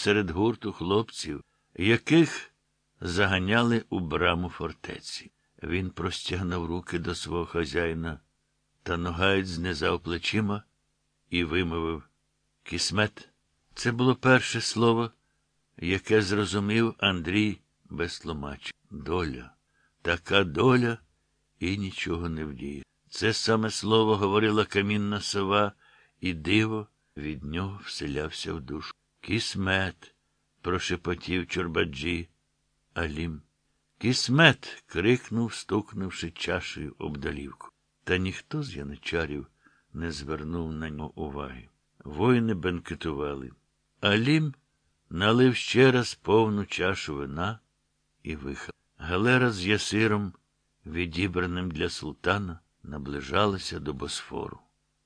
серед гурту хлопців, яких заганяли у браму фортеці. Він простягнув руки до свого хазяїна, та ногаєць знизав плечима і вимовив Кісмет. Це було перше слово, яке зрозумів Андрій без тлумач. Доля. Така доля і нічого не вдіє. Це саме слово говорила камінна сова, і диво від нього вселявся в душу. Кісмет. прошепотів Чорбаджі. Алім. Кісмет. крикнув, стукнувши чашею об долівку. Та ніхто з яничарів не звернув на нього уваги. Воїни бенкетували. Алім налив ще раз повну чашу вина і вихав. Галера з ясиром, відібраним для султана, наближалася до Босфору.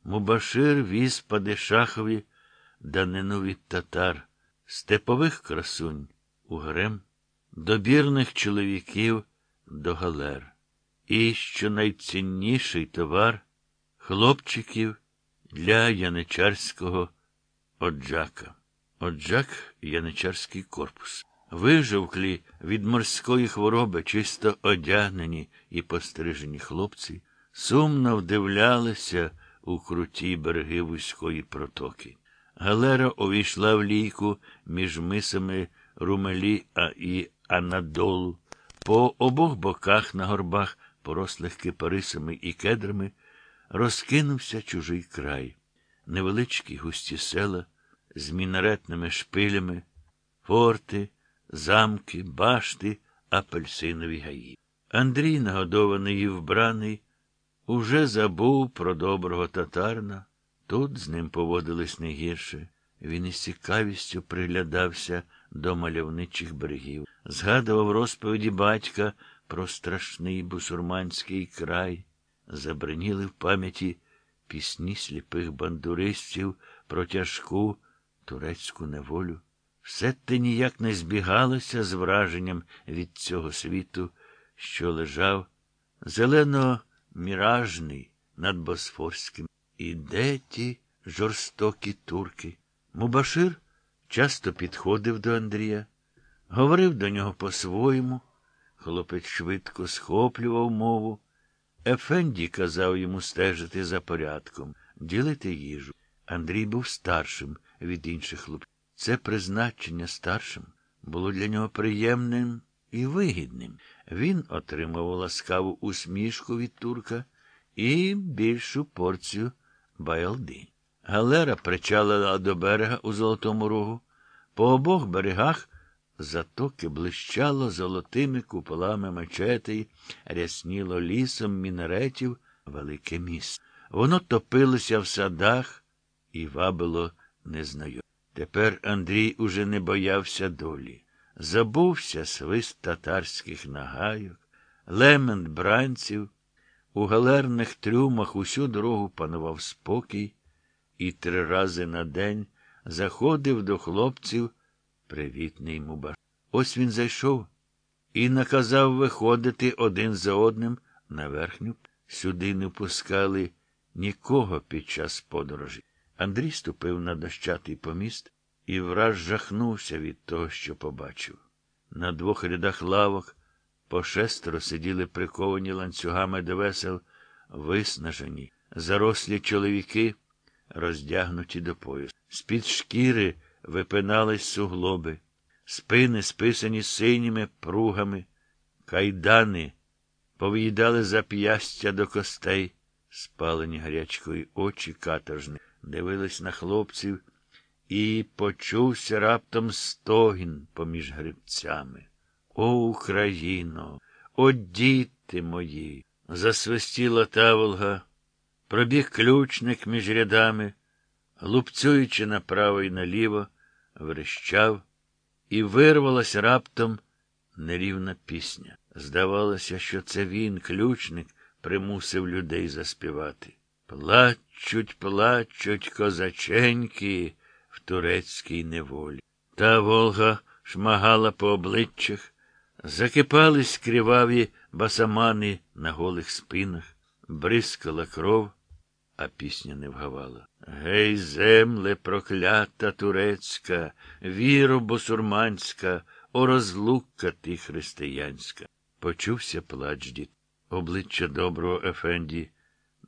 Мубашир віз Падишахові данину від татар, степових красунь у грем, добірних чоловіків до галер. І, що найцінніший товар хлопчиків для яничарського оджака. Оджак яничарський корпус. Вижовклі від морської хвороби, чисто одягнені і пострижені хлопці, сумно вдивлялися у круті береги вузької протоки. Галера увійшла в лійку між мисами Румелі і Анадолу. По обох боках на горбах, порослих кипарисами і кедрами, розкинувся чужий край, невеличкі густі села з мінаретними шпилями, форти, замки, башти, апельсинові гаї. Андрій, нагодований і вбраний, уже забув про доброго татарна. Тут з ним поводились не гірше. Він із цікавістю приглядався до мальовничих берегів, згадував розповіді батька про страшний бусурманський край, забриніли в пам'яті пісні сліпих бандуристів про тяжку турецьку неволю. Все те ніяк не збігалося з враженням від цього світу, що лежав зелено міражний над Босфорським. І де ті жорстокі турки? Мубашир часто підходив до Андрія, говорив до нього по-своєму. Хлопець швидко схоплював мову. Ефенді казав йому стежити за порядком, ділити їжу. Андрій був старшим від інших хлопців. Це призначення старшим було для нього приємним і вигідним. Він отримав ласкаву усмішку від турка і більшу порцію байлди. Галера причалила до берега у Золотому Рогу. По обох берегах затоки блищало золотими куполами мечетей, рясніло лісом мінаретів велике місто. Воно топилося в садах і вабило незнайоме. Тепер Андрій уже не боявся долі. Забувся свист татарських нагайок, лемент бранців. У галерних трюмах усю дорогу панував спокій, і три рази на день заходив до хлопців привітний мубаш. Ось він зайшов і наказав виходити один за одним на верхню. Сюди не пускали нікого під час подорожі. Андрій ступив на дощатий поміст і враз жахнувся від того, що побачив. На двох рядах лавок по шестеро сиділи приковані ланцюгами до весел, виснажені, зарослі чоловіки, роздягнуті до поясу. З-під шкіри випинались суглоби, спини списані синіми пругами, кайдани повиїдали зап'ястя до костей, спалені гарячкою очі каторжни, дивились на хлопців, і почувся раптом стогін поміж грибцями. О, Україно, о, діти мої! Засвистіла таволга, пробіг ключник між рядами, лупцюючи направо і наліво, верещав, і вирвалась раптом нерівна пісня. Здавалося, що це він, ключник, примусив людей заспівати. Плачуть, плачуть козаченьки в турецькій неволі. Та Волга шмагала по обличчях, закипались криваві басамани на голих спинах, бризкала кров, а пісня не вгавала. Гей, земле, проклята турецька, віро босурманська, о розлука ти християнська. Почувся плач дід. Обличчя доброго Ефенді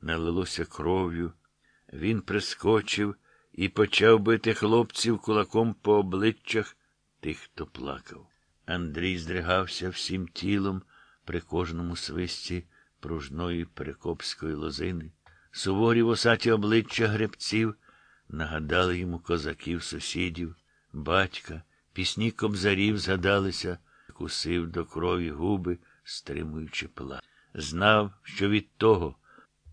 налилося кров'ю. Він прискочив і почав бити хлопців кулаком по обличчях тих, хто плакав. Андрій здригався всім тілом при кожному свисті пружної перекопської лозини. Суворі восаті обличчя гребців нагадали йому козаків, сусідів, батька, пісні кобзарів згадалися, кусив до крові губи, стримуючи плач. Знав, що від того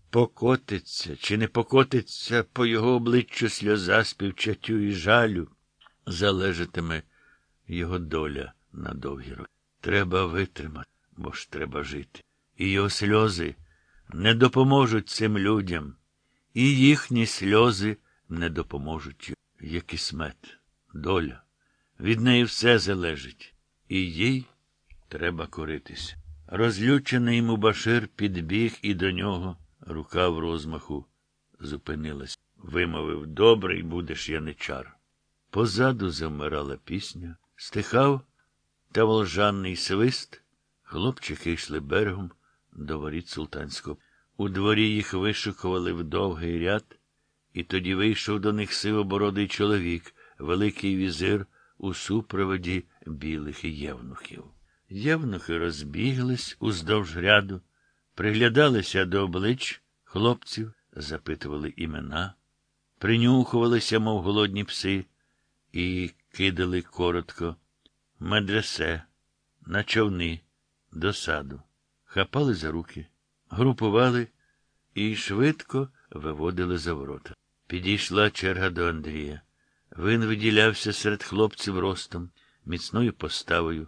покотиться чи не покотиться по його обличчю сльоза співчаттю і жалю, залежатиме його доля на довгі роки. Треба витримати, бо ж треба жити. І його сльози не допоможуть цим людям, і їхні сльози не допоможуть. Як і смет, доля. Від неї все залежить, і їй треба коритися. Розлючений йому Башир підбіг і до нього рука в розмаху зупинилась. Вимовив добрий будеш яничар. Позаду завмирала пісня, стихав та волжанний свист. Хлопчики йшли берегом до воріт султанського. У дворі їх вишукували в довгий ряд, і тоді вийшов до них сивобородий чоловік, великий візир у супроводі білих євнухів. Євнухи розбіглись уздовж ряду, приглядалися до облич хлопців, запитували імена, принюхувалися, мов голодні пси, і кидали коротко медресе, на човни, до саду, хапали за руки, групували і швидко виводили за ворота. Підійшла черга до Андрія. Він виділявся серед хлопців ростом, міцною поставою,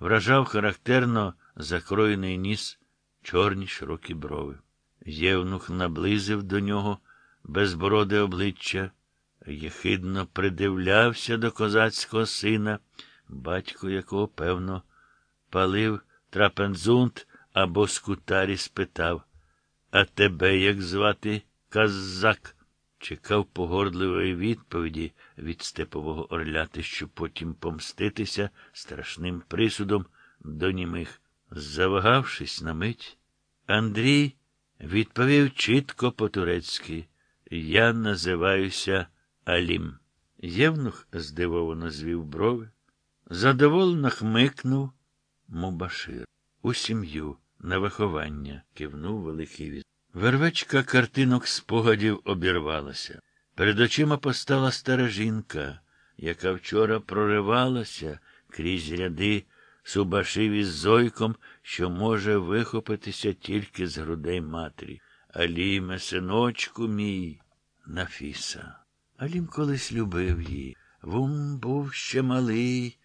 вражав характерно закроєний ніс, чорні широкі брови. Євнух наблизив до нього безбороде обличчя, єхидно придивлявся до козацького сина, батько якого, певно, палив трапензунт або скутарі спитав А тебе як звати казак? Чекав погордливої відповіді від степового орляти, щоб потім помститися страшним присудом до німих. Завагавшись на мить, Андрій відповів чітко по-турецьки Я називаюся Алім. Євнух здивовано звів брови, задоволено хмикнув Мубашир. У сім'ю, на виховання, кивнув великий віз. Вервечка картинок спогадів обірвалася. Перед очима постала стара жінка, яка вчора проривалася крізь ряди субашив із зойком, що може вихопитися тільки з грудей матері. Аліме, синочку мій, Нафіса. Алім колись любив її. Вум був ще малий,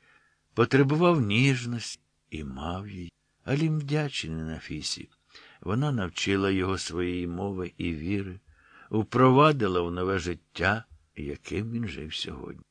потребував ніжності і мав її. Алім вдячний Нафісі. Вона навчила його своєї мови і віри, впровадила в нове життя, яким він жив сьогодні.